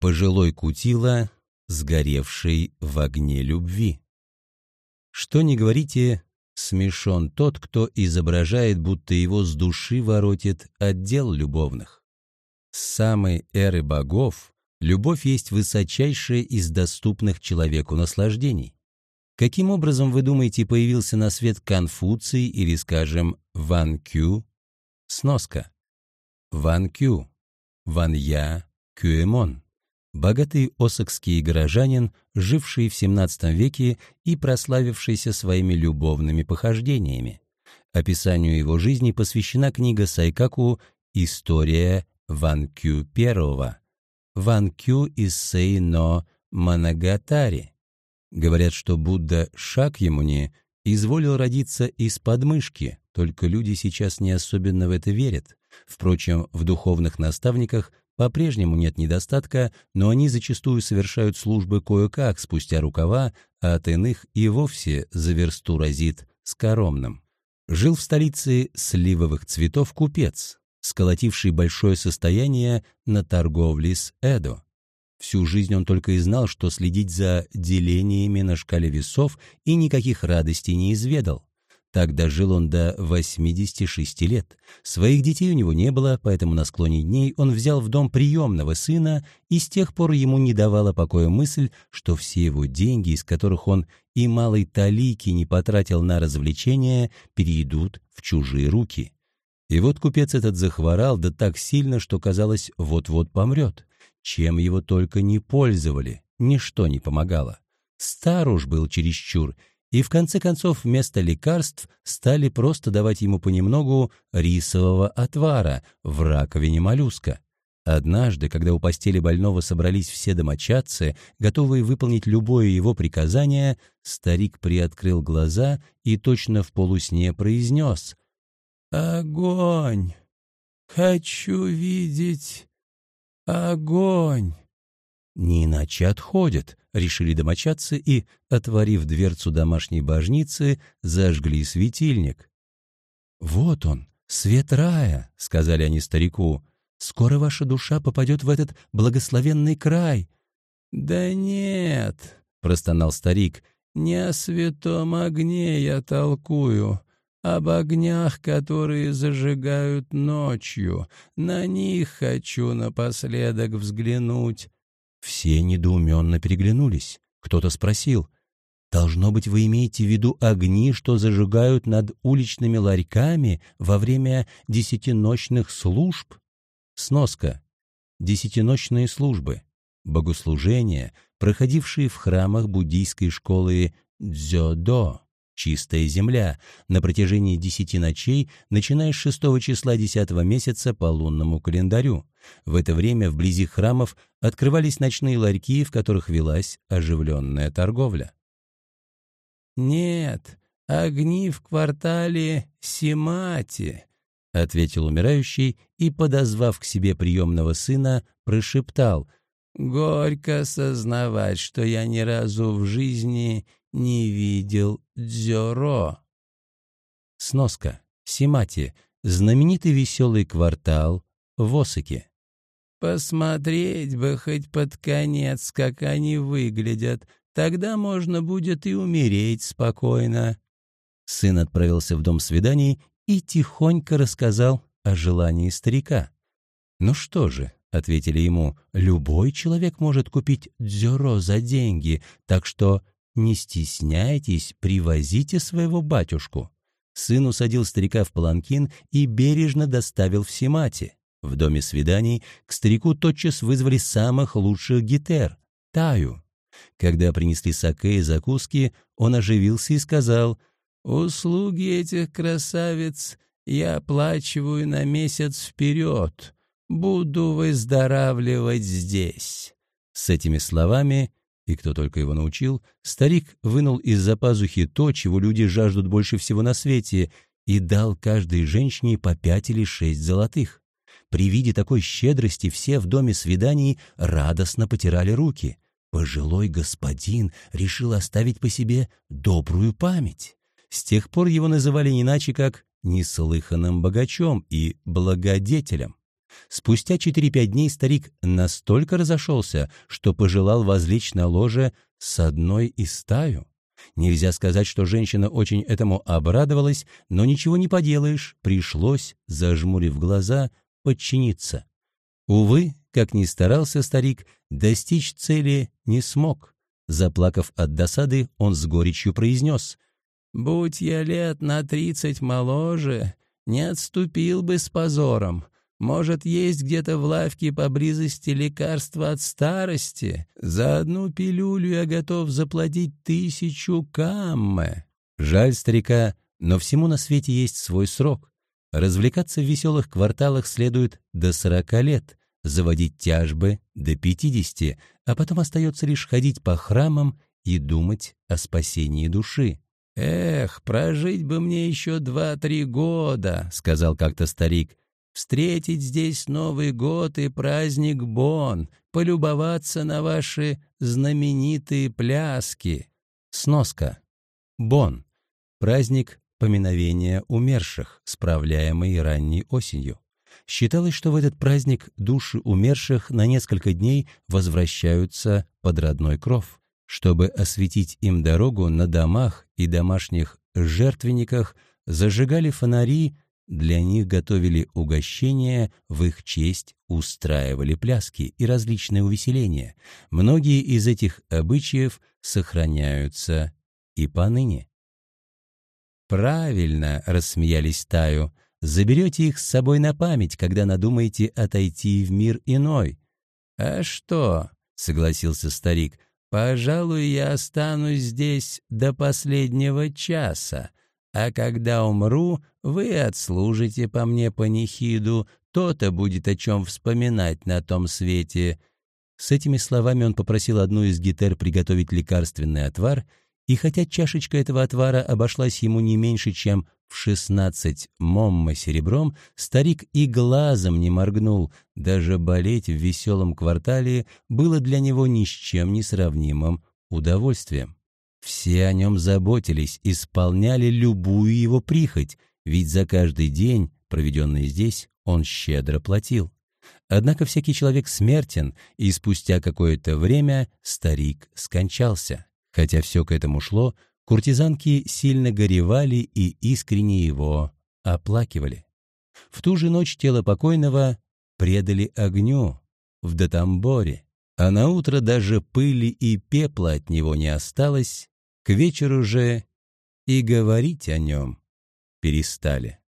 Пожилой кутила, сгоревший в огне любви. Что не говорите, смешон тот, кто изображает, будто его с души воротит отдел любовных. С самой эры богов любовь есть высочайшее из доступных человеку наслаждений. Каким образом, вы думаете, появился на свет Конфуций или, скажем, Ван Кю? Сноска. Ван Кю. Ван Я Кюэмон. Богатый осокский горожанин, живший в XVII веке и прославившийся своими любовными похождениями. Описанию его жизни посвящена книга Сайкаку «История Ван Кю I». Ван Кю из Сейно Манагатари. Говорят, что Будда Шакьямуни изволил родиться из подмышки, только люди сейчас не особенно в это верят. Впрочем, в духовных наставниках по-прежнему нет недостатка, но они зачастую совершают службы кое-как спустя рукава, а от иных и вовсе за версту разит скоромным. Жил в столице сливовых цветов купец, сколотивший большое состояние на торговле с Эдо. Всю жизнь он только и знал, что следить за делениями на шкале весов и никаких радостей не изведал. Так дожил он до 86 лет. Своих детей у него не было, поэтому на склоне дней он взял в дом приемного сына, и с тех пор ему не давала покоя мысль, что все его деньги, из которых он и малой талики не потратил на развлечения, перейдут в чужие руки. И вот купец этот захворал, да так сильно, что казалось, вот-вот помрет. Чем его только не пользовали, ничто не помогало. Стар уж был чересчур, и в конце концов вместо лекарств стали просто давать ему понемногу рисового отвара в раковине моллюска. Однажды, когда у постели больного собрались все домочадцы, готовые выполнить любое его приказание, старик приоткрыл глаза и точно в полусне произнес «Огонь! Хочу видеть Огонь! Не иначе отходят, решили домочадцы и, отворив дверцу домашней божницы, зажгли светильник. «Вот он, свет рая», — сказали они старику. «Скоро ваша душа попадет в этот благословенный край». «Да нет», — простонал старик, — «не о святом огне я толкую об огнях, которые зажигают ночью. На них хочу напоследок взглянуть». Все недоуменно переглянулись. Кто-то спросил, «Должно быть, вы имеете в виду огни, что зажигают над уличными ларьками во время десятиночных служб?» Сноска. Десятиночные службы. Богослужения, проходившие в храмах буддийской школы Дзёдо чистая земля, на протяжении десяти ночей, начиная с шестого числа десятого месяца по лунному календарю. В это время вблизи храмов открывались ночные ларьки, в которых велась оживленная торговля. «Нет, огни в квартале Симати», — ответил умирающий и, подозвав к себе приемного сына, прошептал «Горько сознавать, что я ни разу в жизни не видел Дзёро. Сноска. Симати. Знаменитый веселый квартал в Осаке. Посмотреть бы хоть под конец, как они выглядят. Тогда можно будет и умереть спокойно. Сын отправился в дом свиданий и тихонько рассказал о желании старика. «Ну что же», — ответили ему, — «любой человек может купить дзюро за деньги, так что не стесняйтесь, привозите своего батюшку». Сын усадил старика в паланкин и бережно доставил в Симати. В доме свиданий к старику тотчас вызвали самых лучших гитер — Таю. Когда принесли саке и закуски, он оживился и сказал, «Услуги этих красавиц я оплачиваю на месяц вперед. Буду выздоравливать здесь». С этими словами и кто только его научил, старик вынул из-за пазухи то, чего люди жаждут больше всего на свете, и дал каждой женщине по пять или шесть золотых. При виде такой щедрости все в доме свиданий радостно потирали руки. Пожилой господин решил оставить по себе добрую память. С тех пор его называли не иначе, как неслыханным богачом и благодетелем. Спустя 4-5 дней старик настолько разошелся, что пожелал возлечь на ложе с одной из стаю. Нельзя сказать, что женщина очень этому обрадовалась, но ничего не поделаешь, пришлось, зажмурив глаза, подчиниться. Увы, как ни старался старик, достичь цели не смог. Заплакав от досады, он с горечью произнес «Будь я лет на тридцать моложе, не отступил бы с позором. Может, есть где-то в лавке поблизости лекарства от старости? За одну пилюлю я готов заплатить тысячу камме. Жаль старика, но всему на свете есть свой срок. Развлекаться в веселых кварталах следует до сорока лет, заводить тяжбы до пятидесяти, а потом остается лишь ходить по храмам и думать о спасении души. «Эх, прожить бы мне еще два-три года», — сказал как-то старик, встретить здесь Новый год и праздник Бон, полюбоваться на ваши знаменитые пляски. Сноска. Бон. Праздник поминовения умерших, справляемый ранней осенью. Считалось, что в этот праздник души умерших на несколько дней возвращаются под родной кров. Чтобы осветить им дорогу на домах и домашних жертвенниках, зажигали фонари, для них готовили угощения, в их честь устраивали пляски и различные увеселения. Многие из этих обычаев сохраняются и поныне. «Правильно», — рассмеялись Таю, — «заберете их с собой на память, когда надумаете отойти в мир иной». «А что?» — согласился старик. «Пожалуй, я останусь здесь до последнего часа, а когда умру, вы отслужите по мне панихиду, то-то будет о чем вспоминать на том свете». С этими словами он попросил одну из гитар приготовить лекарственный отвар, и хотя чашечка этого отвара обошлась ему не меньше, чем в шестнадцать момма серебром, старик и глазом не моргнул, даже болеть в веселом квартале было для него ни с чем не сравнимым удовольствием. Все о нем заботились, исполняли любую его прихоть, ведь за каждый день, проведенный здесь, он щедро платил. Однако всякий человек смертен, и спустя какое-то время старик скончался. Хотя все к этому шло, куртизанки сильно горевали и искренне его оплакивали. В ту же ночь тело покойного предали огню в Датамборе, а на утро даже пыли и пепла от него не осталось, к вечеру же и говорить о нем перестали.